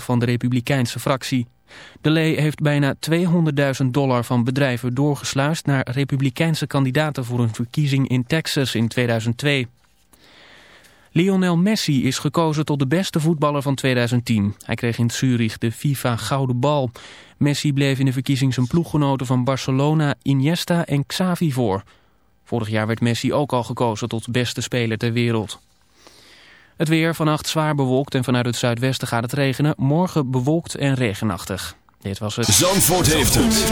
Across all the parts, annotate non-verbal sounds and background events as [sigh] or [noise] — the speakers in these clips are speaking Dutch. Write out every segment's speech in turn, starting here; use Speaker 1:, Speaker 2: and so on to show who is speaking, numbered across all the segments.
Speaker 1: van de Republikeinse fractie. De Lee heeft bijna 200.000 dollar van bedrijven doorgesluist naar Republikeinse kandidaten voor een verkiezing in Texas in 2002. Lionel Messi is gekozen tot de beste voetballer van 2010. Hij kreeg in Zurich de FIFA Gouden Bal. Messi bleef in de verkiezing zijn ploeggenoten van Barcelona, Iniesta en Xavi voor. Vorig jaar werd Messi ook al gekozen tot beste speler ter wereld. Het weer vannacht zwaar bewolkt en vanuit het zuidwesten gaat het regenen. Morgen bewolkt en regenachtig. Dit was het.
Speaker 2: Zandvoort heeft het.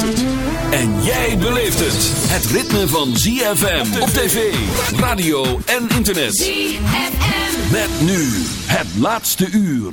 Speaker 2: En jij beleeft het. Het ritme van ZFM op tv, radio en internet.
Speaker 3: ZFM.
Speaker 2: Met nu het laatste uur.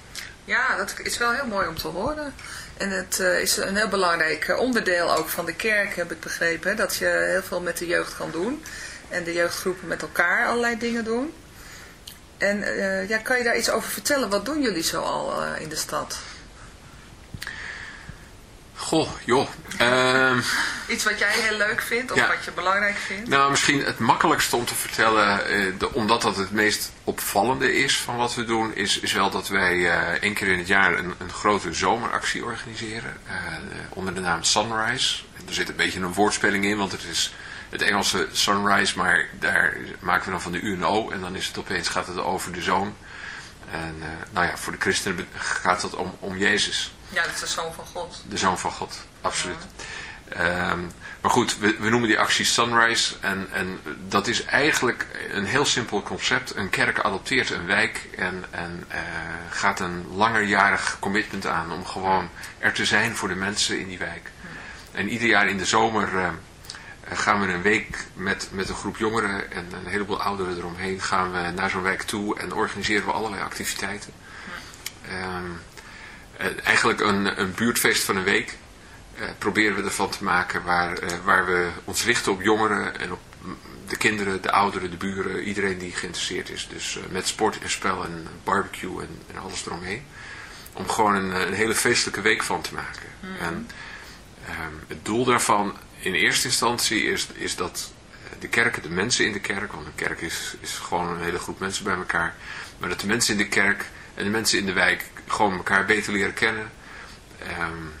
Speaker 4: Ja, dat is wel heel mooi om te horen. En het uh, is een heel belangrijk onderdeel ook van de kerk, heb ik begrepen. Dat je heel veel met de jeugd kan doen. En de jeugdgroepen met elkaar allerlei dingen doen. En ja, kan je daar iets over vertellen? Wat doen jullie zo al in de stad?
Speaker 5: Goh, joh.
Speaker 4: Iets wat jij heel leuk vindt of
Speaker 5: ja.
Speaker 4: wat je belangrijk vindt?
Speaker 5: Nou, misschien het makkelijkste om te vertellen, uh, de, omdat dat het meest opvallende is van wat we doen, is, is wel dat wij uh, één keer in het jaar een, een grote zomeractie organiseren. Uh, onder de naam Sunrise. Er zit een beetje een woordspeling in, want het is het Engelse Sunrise, maar daar maken we dan van de UNO en dan is het opeens, gaat het over de zoon. En nou ja, voor de christenen gaat het om, om Jezus.
Speaker 4: Ja, dat is de Zoon van God.
Speaker 5: De Zoon van God, absoluut. Ja. Um, maar goed, we, noemen die actie Sunrise en, en dat is eigenlijk een heel simpel concept. Een kerk adopteert een wijk en, en uh, gaat een langerjarig commitment aan om gewoon er te zijn voor de mensen in die wijk. En ieder jaar in de zomer uh, gaan we een week met, met een groep jongeren en een heleboel ouderen eromheen gaan we naar zo'n wijk toe en organiseren we allerlei activiteiten. Ja. Um, eigenlijk een, een buurtfeest van een week proberen we ervan te maken waar, uh, waar we ons richten op jongeren en op de kinderen, de ouderen, de buren, iedereen die geïnteresseerd is. Dus uh, met sport en spel en barbecue en, en alles eromheen. Om gewoon een, een, hele feestelijke week van te maken.
Speaker 4: Hmm.
Speaker 5: Mm. En het doel daarvan in eerste instantie is, is dat de kerken, de mensen in de kerk, want een kerk is, is gewoon een hele groep mensen bij elkaar. Maar dat de mensen in de kerk en de mensen in de wijk gewoon elkaar beter leren kennen. Um, uh,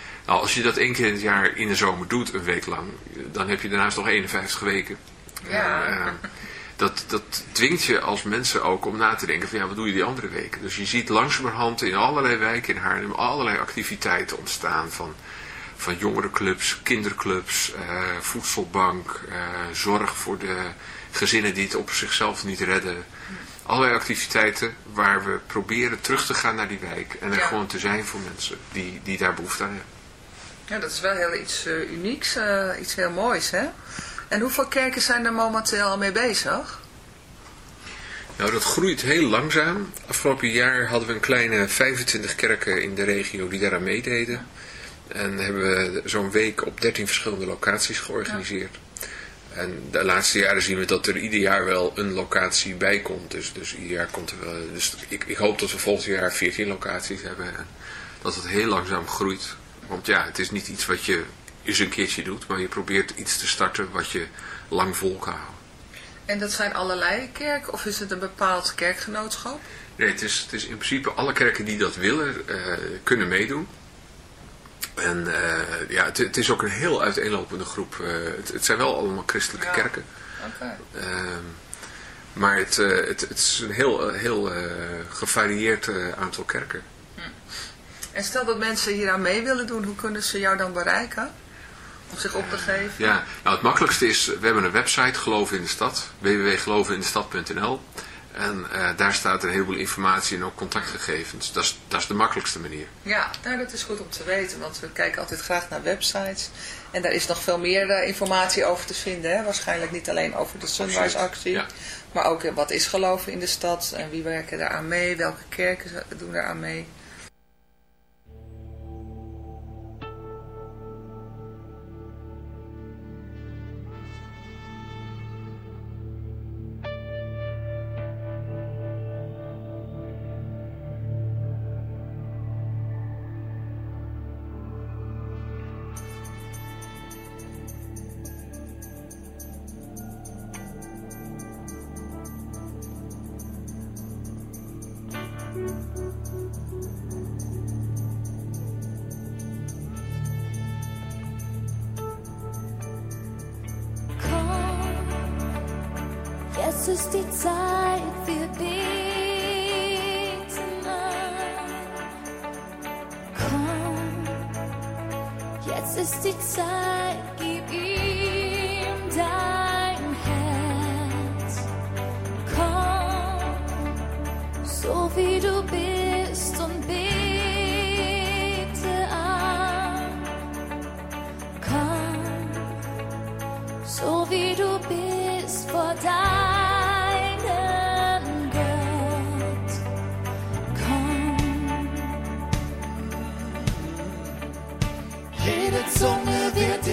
Speaker 5: Nou, als je dat één keer in het jaar in de zomer doet, een week lang, dan heb je daarnaast nog 51 weken.
Speaker 4: Ja.
Speaker 5: En, eh, dat, dat dwingt je als mensen ook om na te denken van ja, wat doe je die andere weken? Dus je ziet langzamerhand in allerlei wijken in Haarlem allerlei activiteiten ontstaan van, van jongerenclubs, kinderclubs, eh, voedselbank, eh, zorg voor de gezinnen die het op zichzelf niet redden. Allerlei activiteiten waar we proberen terug te gaan naar die wijk en er
Speaker 4: Ja.
Speaker 5: gewoon te zijn voor mensen die, die daar behoefte aan hebben.
Speaker 4: Ja, dat is wel heel iets eh, unieks, eh, iets heel moois, hè? En hoeveel kerken zijn er momenteel al mee bezig?
Speaker 5: Nou, dat groeit heel langzaam. Afgelopen jaar hadden we een kleine 25 kerken in de regio die daaraan meededen. En hebben we zo'n week op 13 verschillende locaties georganiseerd. En de laatste jaren zien we dat er ieder jaar wel een locatie bij komt. Dus, dus ieder jaar komt er wel... Dus ik, ik hoop dat we volgend jaar 14 locaties hebben. En dat het heel langzaam groeit. Want ja, het is niet iets wat je eens een keertje doet. Maar je probeert iets te starten wat je lang vol kan houden.
Speaker 4: En dat zijn allerlei kerken, of is het een bepaald kerkgenootschap?
Speaker 5: Nee, het is, het is in principe alle kerken die dat willen, eh, kunnen meedoen. En eh, ja, het, het is ook een heel uiteenlopende groep. Eh, het, het zijn wel allemaal christelijke
Speaker 4: Ja.
Speaker 5: kerken. Ehm, maar het, het, het is een heel, heel gevarieerd aantal kerken.
Speaker 4: En stel dat mensen hier aan mee willen doen, hoe kunnen ze jou dan bereiken? Om zich op te geven?
Speaker 5: Ja, nou het makkelijkste is, we hebben een website, Geloven in de Stad, www.gelovenindestad.nl. En eh, daar staat een heleboel informatie en ook contactgegevens. Dat is, dat is de makkelijkste manier.
Speaker 4: Ja, nou, dat is goed om te weten, want we kijken altijd graag naar websites. En daar is nog veel meer eh, informatie over te vinden. Hè? Waarschijnlijk niet alleen over de Sunrise actie,
Speaker 5: Ja.
Speaker 4: maar ook eh, wat is geloven in de stad en wie werken daaraan mee, welke kerken doen daaraan mee.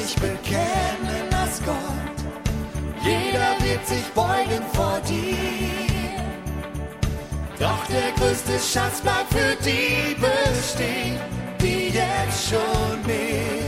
Speaker 3: Dich bekennen als Gott. Jeder wird sich beugen vor dir. Doch der größte Schatz bleibt für die bestehen, die jetzt schon mit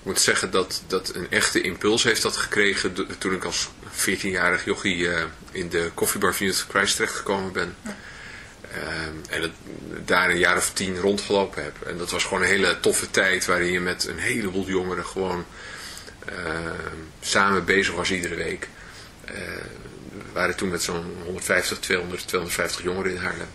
Speaker 5: Ik moet zeggen dat, dat een echte impuls heeft dat gekregen toen ik als 14-jarig jochie uh, in de koffiebar van Youth Christ terechtgekomen ben. Um, en het, daar een jaar of tien rondgelopen heb. En dat was gewoon een hele toffe tijd waarin je met een heleboel jongeren gewoon uh, samen bezig was iedere week. Uh, we waren toen met zo'n 150, 200, 250 jongeren in Haarlem.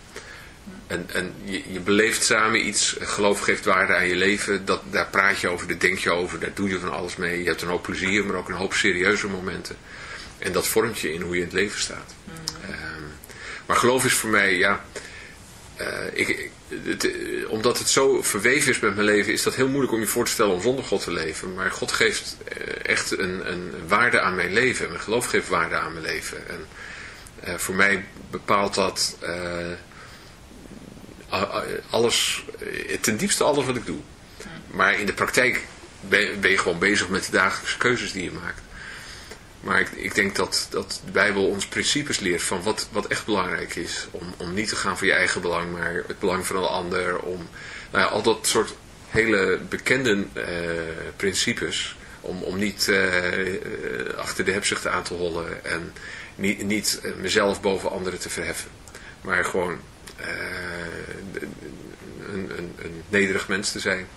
Speaker 5: En, en je, je beleeft samen iets, geloof geeft waarde aan je leven, dat, daar praat je over, daar denk je over, daar doe je van alles mee. Je hebt een hoop plezier, maar ook een hoop serieuze momenten. En dat vormt je in hoe je in het leven staat. Mm. Um, maar geloof is voor mij, ja, uh, ik, het, omdat het zo verweven is met mijn leven, is dat heel moeilijk om je voor te stellen om zonder God te leven. Maar God geeft echt een, een waarde aan mijn leven. Mijn geloof geeft waarde aan mijn leven. En uh, voor mij bepaalt dat uh, alles, ten diepste alles wat ik doe. Maar in de praktijk ben, je gewoon bezig met de dagelijkse keuzes die je maakt. Maar ik, ik denk dat, dat de Bijbel ons principes leert van wat, wat echt belangrijk is. Om, om niet te gaan voor je eigen belang, maar het belang van een ander. Om nou ja, al dat soort hele bekende uh, principes. Om, om niet uh, achter de hebzucht aan te hollen en niet, niet mezelf boven anderen te verheffen. Maar gewoon een, een, een, nederig mens te zijn.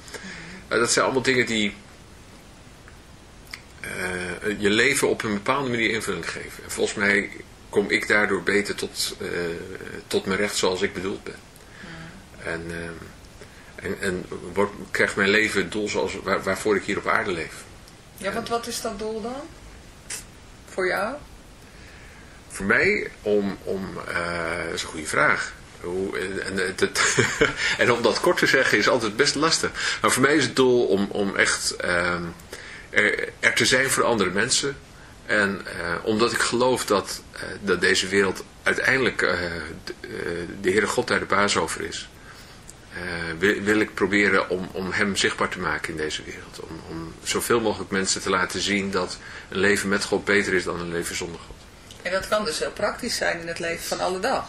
Speaker 5: dat zijn allemaal dingen die uh, je leven op een bepaalde manier invulling geven. En volgens mij kom ik daardoor beter tot, uh, tot mijn recht zoals ik bedoeld ben. Hmm. En, en, en krijgt mijn leven het doel zoals, waar, waarvoor ik hier op aarde leef.
Speaker 4: Ja, want wat is dat doel dan? Voor jou?
Speaker 5: Voor mij om, om dat is een goede vraag. En, [laughs] en, om dat kort te zeggen is altijd best lastig. Maar voor mij is het doel om, om echt ehm, er, er, te zijn voor andere mensen. En uh, omdat ik geloof dat, uh, dat deze wereld uiteindelijk uh, de, de Heere God daar de baas over is. Wil, wil, ik proberen om, om hem zichtbaar te maken in deze wereld. Om, om zoveel mogelijk mensen te laten zien dat een leven met God beter is dan een leven zonder God.
Speaker 4: En dat kan dus heel praktisch zijn in het leven van alle dag.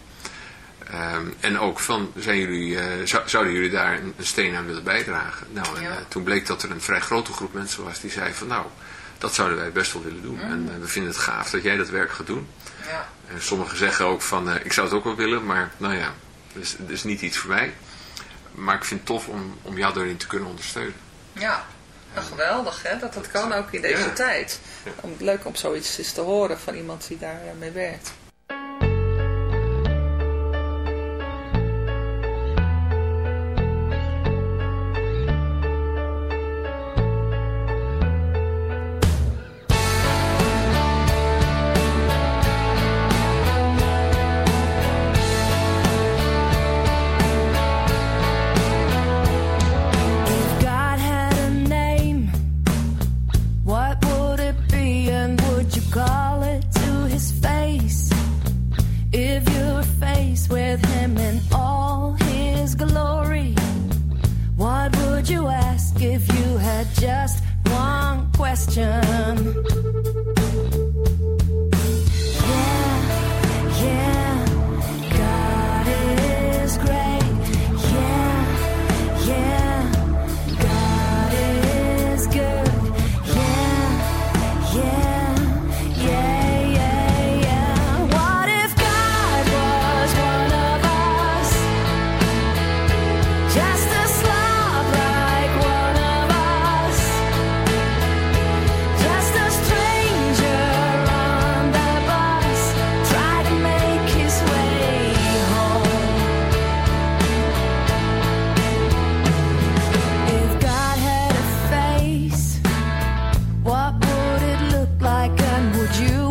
Speaker 5: Ehm, en ook van, zijn jullie, eh, zou- zouden jullie daar een, een steen aan willen bijdragen? Nou, en,
Speaker 4: Ja.
Speaker 5: eh, toen bleek dat er een vrij grote groep mensen was die zei van, nou, dat zouden wij best wel willen doen. En eh, we vinden het gaaf dat jij dat werk gaat doen.
Speaker 4: Ja.
Speaker 5: En sommigen zeggen ook van, ik zou het ook wel willen, maar nou ja, dat is, is niet iets voor mij. Maar ik vind het tof om, om jou daarin te kunnen ondersteunen.
Speaker 4: Ja, nou, geweldig hè, dat dat kan ook in deze
Speaker 5: Ja.
Speaker 4: tijd. Om, leuk om zoiets eens te horen van iemand die daar eh, mee werkt.
Speaker 3: you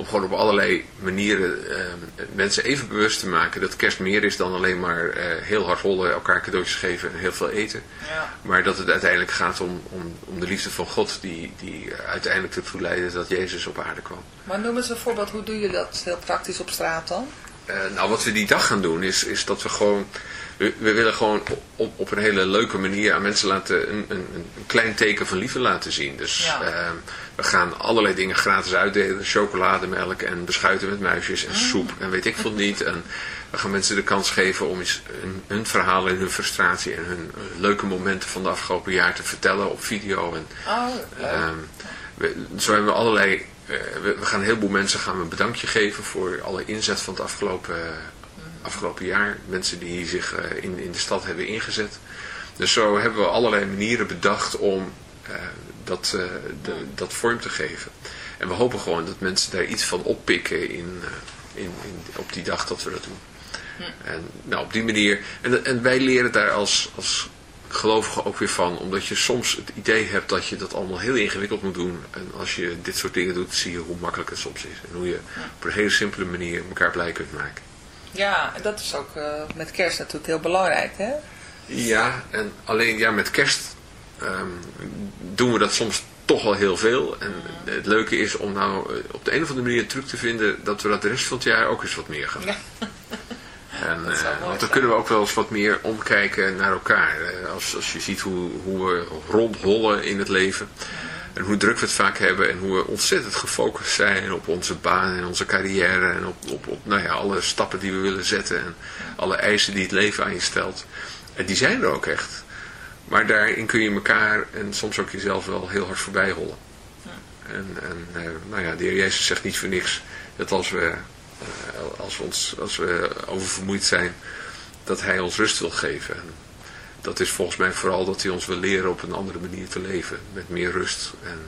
Speaker 5: om gewoon op allerlei manieren uh, mensen even bewust te maken dat kerst meer is dan alleen maar uh, heel hard rollen, elkaar cadeautjes geven en heel veel eten.
Speaker 4: Ja.
Speaker 5: Maar dat het uiteindelijk gaat om, om, om de liefde van God die, die uiteindelijk ertoe leidde dat Jezus op aarde kwam.
Speaker 4: Maar noem eens een voorbeeld, hoe doe je dat heel praktisch op straat dan?
Speaker 5: Uh, nou, wat we die dag gaan doen is, is dat we gewoon... We, we willen gewoon op, op een hele leuke manier aan mensen laten een, een, een klein teken van liefde laten zien. Dus
Speaker 4: ja.
Speaker 5: We gaan allerlei dingen gratis uitdelen. Chocolademelk en beschuiten met muisjes en soep en weet ik veel niet. En we gaan mensen de kans geven om eens hun, hun verhalen en hun frustratie en hun leuke momenten van de afgelopen jaar te vertellen op video. En,
Speaker 4: oh,
Speaker 5: we, zo hebben we allerlei... Uh, we, we, gaan een heleboel mensen gaan we een bedankje geven voor alle inzet van het afgelopen, uh, afgelopen jaar. Mensen die zich uh, in, in de stad hebben ingezet. Dus zo hebben we allerlei manieren bedacht om dat, de, dat vorm te geven. En we hopen gewoon dat mensen daar iets van oppikken in, in, in, op die dag dat we dat doen. En nou, op die manier... En, en wij leren daar als, als gelovigen ook weer van. Omdat je soms het idee hebt dat je dat allemaal heel ingewikkeld moet doen. En als je dit soort dingen doet, zie je hoe makkelijk het soms is. En hoe je op een hele simpele manier elkaar blij kunt maken.
Speaker 4: Ja, en dat is ook uh, met kerst natuurlijk heel belangrijk, hè?
Speaker 5: Ja, en alleen ja, met kerst um, doen we dat soms toch wel heel veel. En het leuke is om nou op de een of andere manier een truc te vinden dat we dat de rest van het jaar ook eens wat meer gaan doen.
Speaker 4: Ja. [laughs]
Speaker 5: En, uh, want dan kunnen we ook wel eens wat meer omkijken naar elkaar. Uh, als, als je ziet hoe, hoe we rondhollen in het leven. En hoe druk we het vaak hebben. En hoe we ontzettend gefocust zijn op onze baan en onze carrière. En op, op, op nou ja, alle stappen die we willen zetten. En alle eisen die het leven aan je stelt. En die zijn er ook echt. Maar daarin kun je elkaar en soms ook jezelf wel heel hard voorbij hollen. En, en uh, nou ja, de heer Jezus zegt niet voor niks dat als we als we, ons, als we oververmoeid zijn, dat hij ons rust wil geven. En dat is volgens mij vooral dat hij ons wil leren op een andere manier te leven. Met meer rust en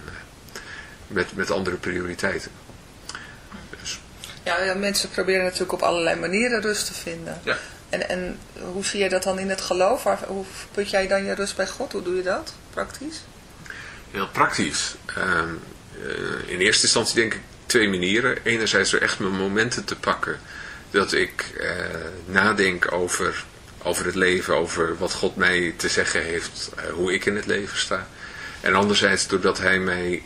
Speaker 5: met, met andere prioriteiten. Dus.
Speaker 4: Ja, ja, mensen proberen natuurlijk op allerlei manieren rust te vinden.
Speaker 5: Ja.
Speaker 4: En, en hoe zie je dat dan in het geloof? Hoe put jij dan je rust bij God? Hoe doe je dat praktisch?
Speaker 5: Heel praktisch. Uh, in eerste instantie denk ik twee manieren. Enerzijds door echt mijn momenten te pakken. Dat ik eh, nadenk over, over het leven, over wat God mij te zeggen heeft, uh, hoe ik in het leven sta. En anderzijds doordat hij mij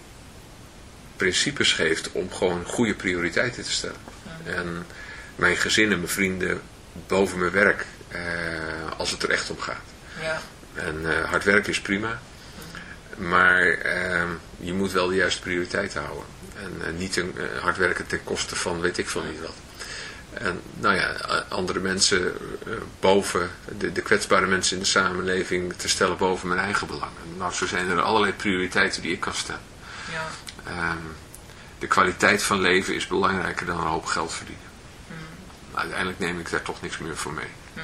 Speaker 5: principes geeft om gewoon goede prioriteiten te stellen. En mijn gezin en mijn vrienden boven mijn werk, uh, als het er echt om gaat.
Speaker 4: Ja.
Speaker 5: En hard werken is prima. Maar je moet wel de juiste prioriteiten houden. En uh, niet een, hard werken ten koste van weet ik veel niet wat. En nou ja, andere mensen boven, de, de, kwetsbare mensen in de samenleving te stellen boven mijn eigen belangen. Nou, zo zijn er allerlei prioriteiten die ik kan stellen.
Speaker 4: Ja.
Speaker 5: Um, de kwaliteit van leven is belangrijker dan een hoop geld verdienen. Uiteindelijk neem ik daar toch niks meer voor mee.
Speaker 4: Mm.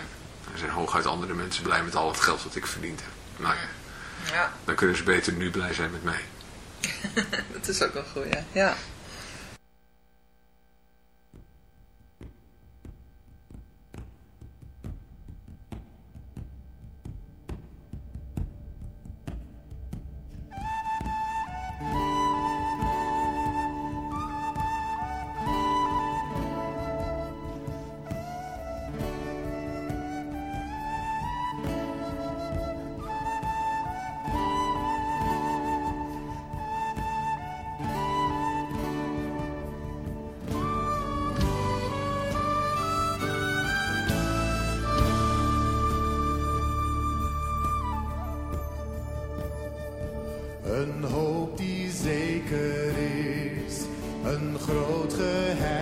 Speaker 5: Er zijn hooguit andere mensen blij met al het geld wat ik verdiend heb. Nou ja,
Speaker 4: ja.
Speaker 5: dan kunnen ze beter nu blij zijn met mij. [laughs]
Speaker 4: dat is ook wel goed, ja. ja.
Speaker 6: groot
Speaker 3: geheim.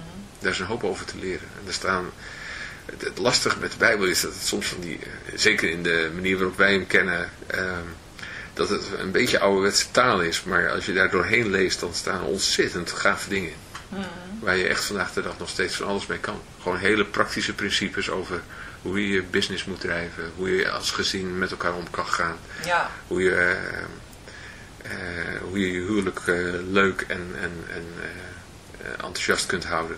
Speaker 5: Daar is een hoop over te leren. En er staan, het, lastige met de Bijbel is dat het soms van die, eh, zeker in de manier waarop wij hem kennen, um, dat het een beetje ouderwetse taal is. Maar als je daar doorheen leest, dan staan ontzettend gave dingen in. Mm Waar je echt vandaag de dag nog steeds van alles mee kan. Gewoon hele praktische principes over hoe je je business moet drijven, hoe je als gezin met elkaar om kan gaan.
Speaker 4: Ja.
Speaker 5: Hoe, je, uh, uh, hoe je je huwelijk uh, leuk en, en, en enthousiast kunt houden.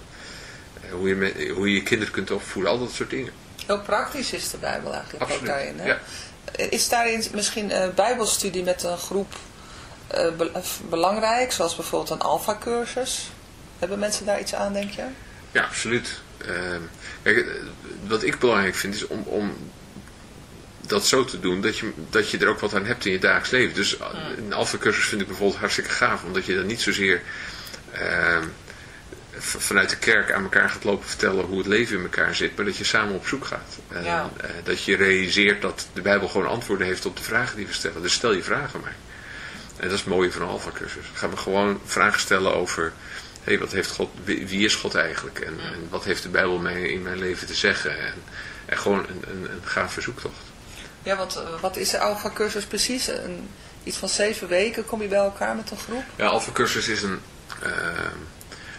Speaker 5: Hoe, je met, hoe je je kinderen kunt opvoeden, al dat soort dingen.
Speaker 4: Heel praktisch is de Bijbel eigenlijk
Speaker 5: Absoluut.
Speaker 4: ook daarin. Hè?
Speaker 5: Ja.
Speaker 4: Is daarin misschien een bijbelstudie met een groep be belangrijk, zoals bijvoorbeeld een alfa-cursus? Hebben mensen daar iets aan, denk je?
Speaker 5: Ja, absoluut. Ehm, kijk, wat ik belangrijk vind is om, om dat zo te doen dat je, dat je er ook wat aan hebt in je dagelijks leven. Dus een alfa-cursus vind ik bijvoorbeeld hartstikke gaaf, omdat je dan niet zozeer uh, vanuit de kerk aan elkaar gaat lopen vertellen hoe het leven in elkaar zit, maar dat je samen op zoek gaat. En,
Speaker 4: ja.
Speaker 5: uh, dat je realiseert dat de Bijbel gewoon antwoorden heeft op de vragen die we stellen. Dus stel je vragen maar. En dat is het mooie van een alfa-cursus. Ga me gewoon vragen stellen over hey, wat heeft God, wie is God eigenlijk? En, en, wat heeft de Bijbel mij in mijn leven te zeggen? En, en gewoon een, een, een gaaf verzoektocht.
Speaker 4: Ja, want eh, wat is de Alpha Cursus precies? Een, iets van zeven weken kom je bij elkaar met een groep?
Speaker 5: Ja, Alpha Cursus is een, uh,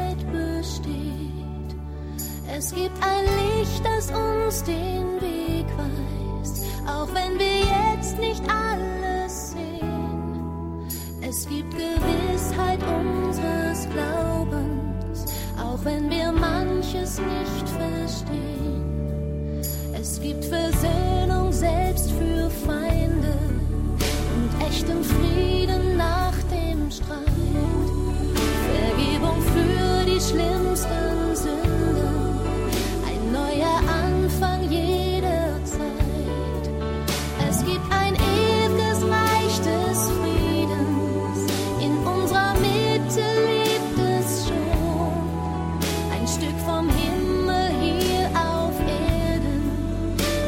Speaker 3: Wahrheit besteht. Es gibt ein Licht, das uns den Weg weist, auch wenn wir jetzt nicht alles sehen. Es gibt Gewissheit unseres Glaubens, auch wenn wir manches nicht verstehen. Es gibt Versöhnung selbst für Feinde und echten Frieden nach dem Streit schlimmsten Sünden. Ein neuer Anfang jederzeit. Es gibt ein ewiges Reich des Friedens. In unserer Mitte lebt es schon. Ein Stück vom Himmel hier auf Erden.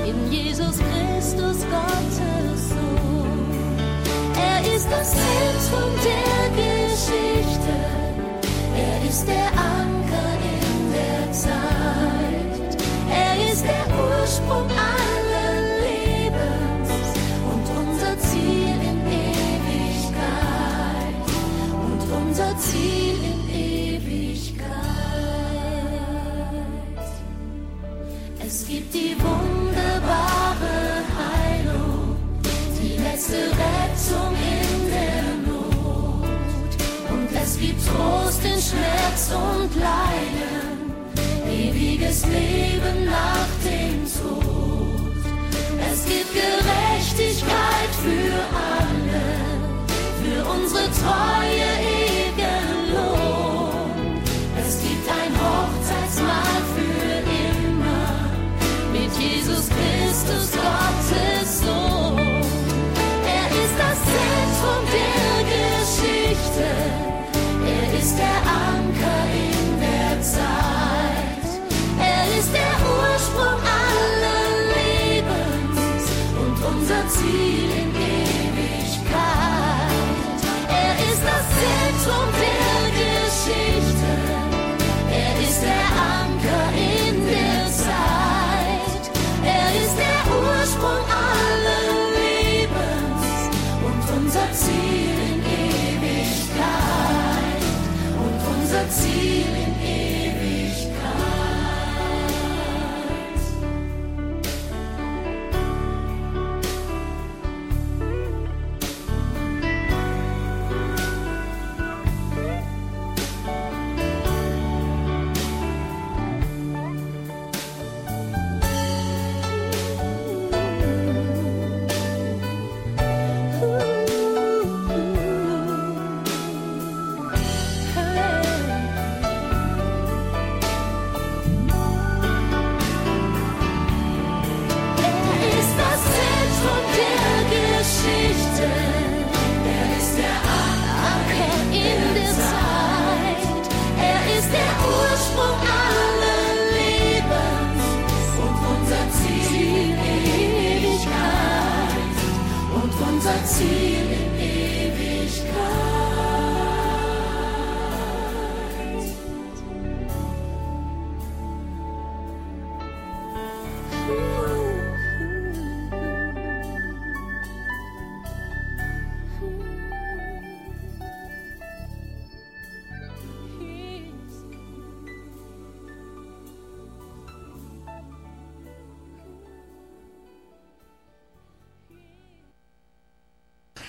Speaker 3: In Jesus Christus, Gottes Sohn. Er ist das Selbst von dir. und Leiden, ewiges Leben nach dem Tod. Es gibt Gerechtigkeit für alle, für unsere Treue.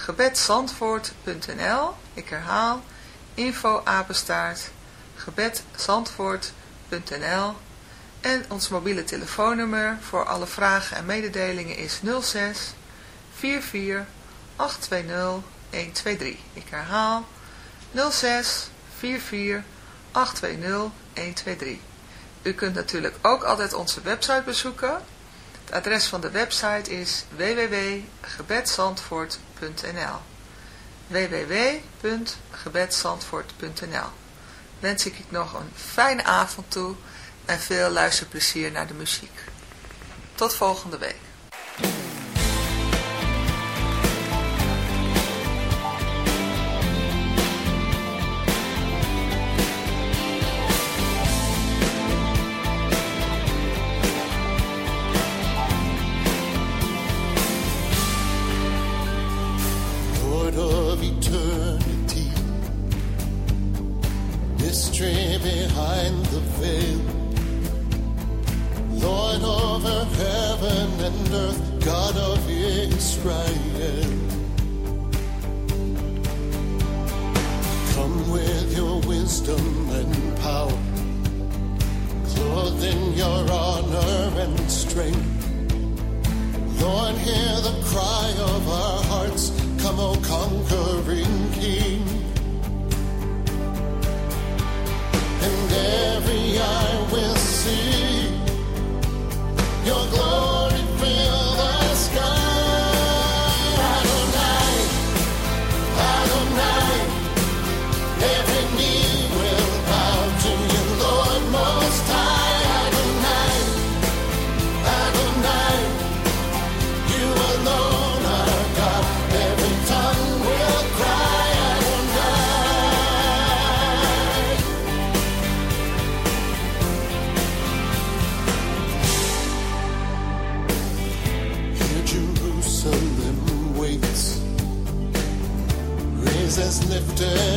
Speaker 4: gebedzandvoort.nl Ik herhaal info apenstaart gebedzandvoort.nl en ons mobiele telefoonnummer voor alle vragen en mededelingen is 06 44 820 123. Ik herhaal 06 44 820 123. U kunt natuurlijk ook altijd onze website bezoeken. Het adres van de website is www.gebedsandvoort.nl www.gebedsandvoort.nl Wens ik nog een fijne avond toe en veel luisterplezier naar de muziek. Tot volgende week.
Speaker 6: day.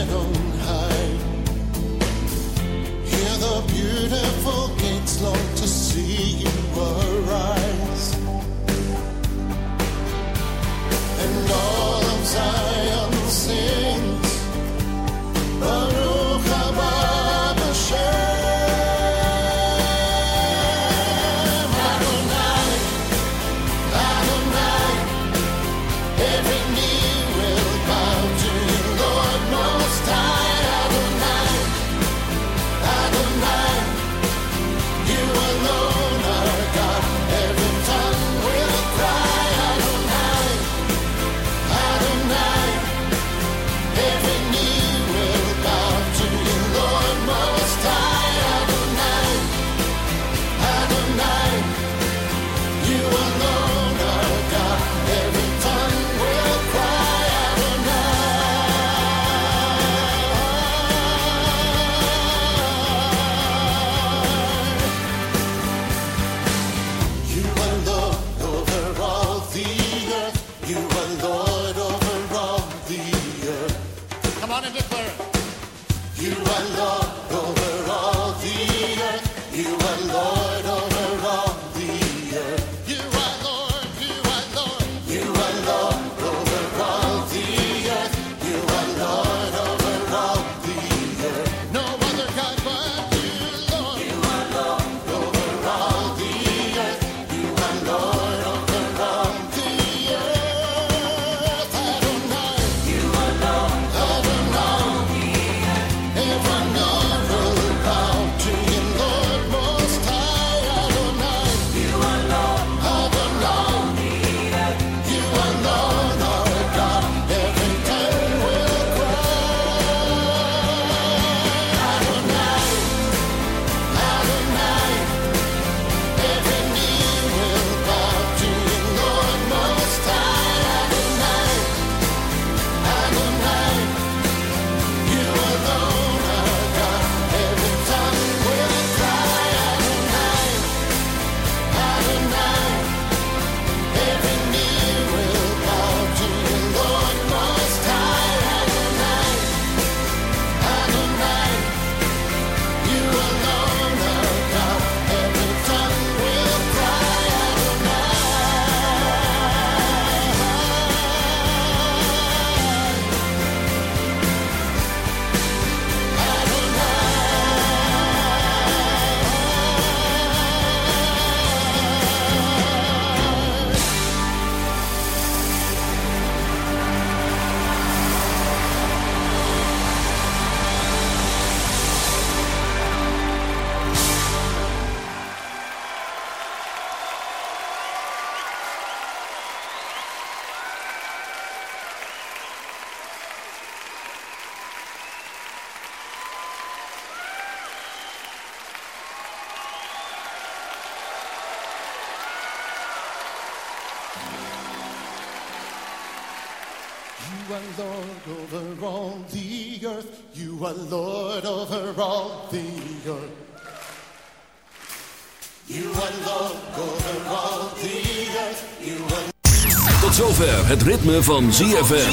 Speaker 2: Tot zover het ritme van ZFM.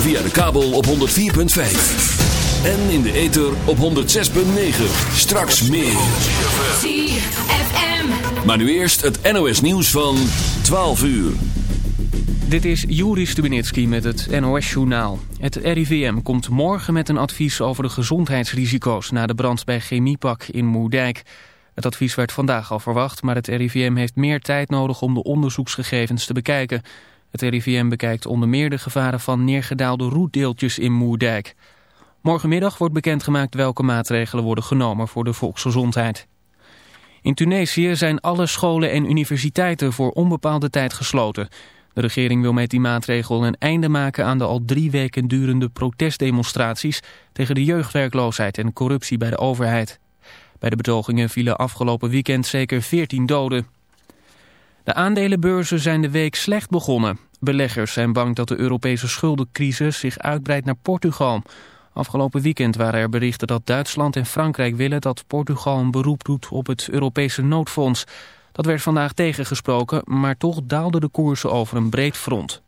Speaker 2: Via de kabel op 104.5. En in de ether op 106.9. Straks meer.
Speaker 7: ZFM.
Speaker 2: Maar nu eerst het NOS nieuws van 12 uur.
Speaker 1: Dit is Juri Stubenitski met het NOS-journaal. Het RIVM komt morgen met een advies over de gezondheidsrisico's... na de brand bij Chemiepak in Moerdijk. Het advies werd vandaag al verwacht... maar het RIVM heeft meer tijd nodig om de onderzoeksgegevens te bekijken. Het RIVM bekijkt onder meer de gevaren van neergedaalde roetdeeltjes in Moerdijk. Morgenmiddag wordt bekendgemaakt welke maatregelen worden genomen voor de volksgezondheid. In Tunesië zijn alle scholen en universiteiten voor onbepaalde tijd gesloten... De regering wil met die maatregel een einde maken aan de al drie weken durende protestdemonstraties tegen de jeugdwerkloosheid en corruptie bij de overheid. Bij de betogingen vielen afgelopen weekend zeker 14 doden. De aandelenbeurzen zijn de week slecht begonnen. Beleggers zijn bang dat de Europese schuldencrisis zich uitbreidt naar Portugal. Afgelopen weekend waren er berichten dat Duitsland en Frankrijk willen dat Portugal een beroep doet op het Europese noodfonds. Dat werd vandaag tegengesproken, maar toch daalden de koersen over een breed front.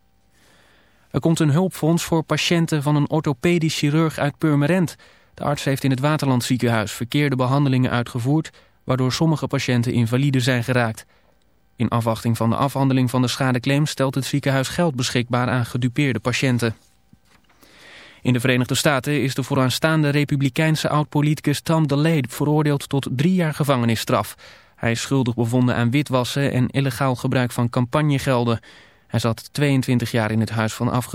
Speaker 1: Er komt een hulpfonds voor patiënten van een orthopedisch chirurg uit Purmerend. De arts heeft in het Waterland ziekenhuis verkeerde behandelingen uitgevoerd... waardoor sommige patiënten invalide zijn geraakt. In afwachting van de afhandeling van de schadeclaim... stelt het ziekenhuis geld beschikbaar aan gedupeerde patiënten. In de Verenigde Staten is de vooraanstaande republikeinse oud-politicus Tom DeLay veroordeeld tot drie jaar gevangenisstraf. Hij is schuldig bevonden aan witwassen en illegaal gebruik van campagnegelden. Hij zat 22 jaar in het huis van afgevaardigden.